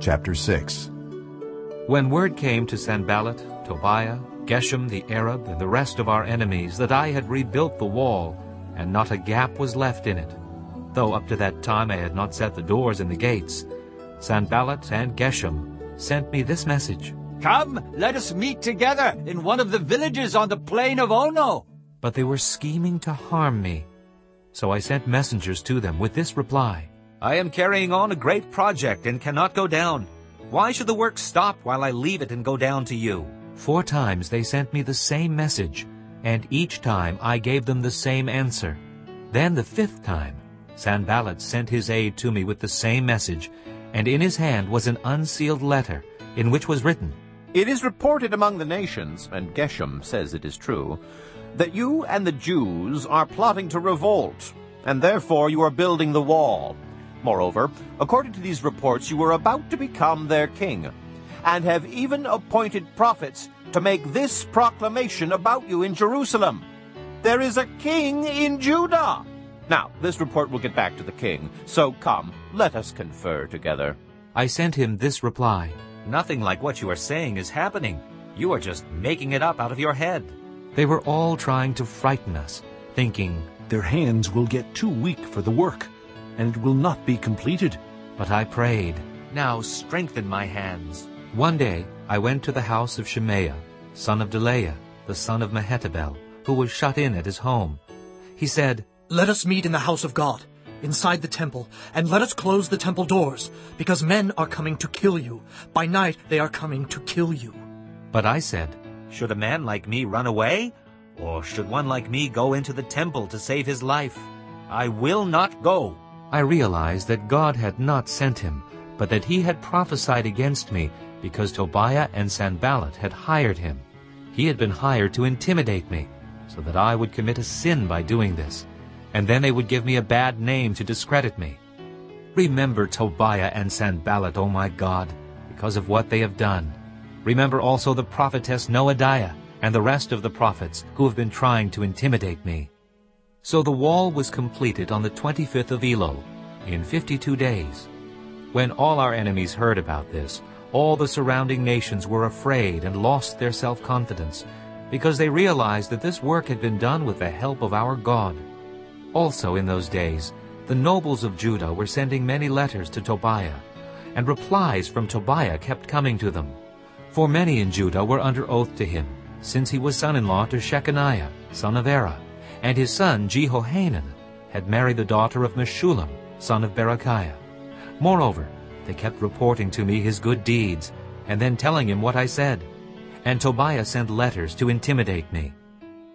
Chapter 6 When word came to Sanballat, Tobiah, Geshem the Arab, and the rest of our enemies that I had rebuilt the wall, and not a gap was left in it, though up to that time I had not set the doors and the gates, Sanballat and Geshem sent me this message. Come, let us meet together in one of the villages on the plain of Ono. But they were scheming to harm me. So I sent messengers to them with this reply. I am carrying on a great project and cannot go down. Why should the work stop while I leave it and go down to you? Four times they sent me the same message, and each time I gave them the same answer. Then the fifth time, Sanballat sent his aide to me with the same message, and in his hand was an unsealed letter, in which was written, It is reported among the nations, and Geshem says it is true, that you and the Jews are plotting to revolt, and therefore you are building the wall. Moreover, according to these reports, you are about to become their king, and have even appointed prophets to make this proclamation about you in Jerusalem. There is a king in Judah. Now, this report will get back to the king, so come, let us confer together. I sent him this reply. Nothing like what you are saying is happening. You are just making it up out of your head. They were all trying to frighten us, thinking, Their hands will get too weak for the work, and it will not be completed. But I prayed. Now strengthen my hands. One day I went to the house of Shemaiah, son of Delaiah, the son of Mehetabel, who was shut in at his home. He said, Let us meet in the house of God, inside the temple, and let us close the temple doors, because men are coming to kill you. By night they are coming to kill you. But I said, Should a man like me run away? Or should one like me go into the temple to save his life? I will not go. I realized that God had not sent him, but that he had prophesied against me because Tobiah and Sanballat had hired him. He had been hired to intimidate me, so that I would commit a sin by doing this, and then they would give me a bad name to discredit me. Remember Tobiah and Sanballat, O my God, because of what they have done. Remember also the prophetess Noadiah and the rest of the prophets who have been trying to intimidate me. So the wall was completed on the 25th of Elul, in 52 days. When all our enemies heard about this, all the surrounding nations were afraid and lost their self-confidence, because they realized that this work had been done with the help of our God. Also in those days, the nobles of Judah were sending many letters to Tobiah, and replies from Tobiah kept coming to them. For many in Judah were under oath to him, since he was son-in-law to Shechaniah, son of Arah, and his son Jehohanan had married the daughter of Meshullam, son of Berechiah. Moreover, they kept reporting to me his good deeds, and then telling him what I said. And Tobiah sent letters to intimidate me.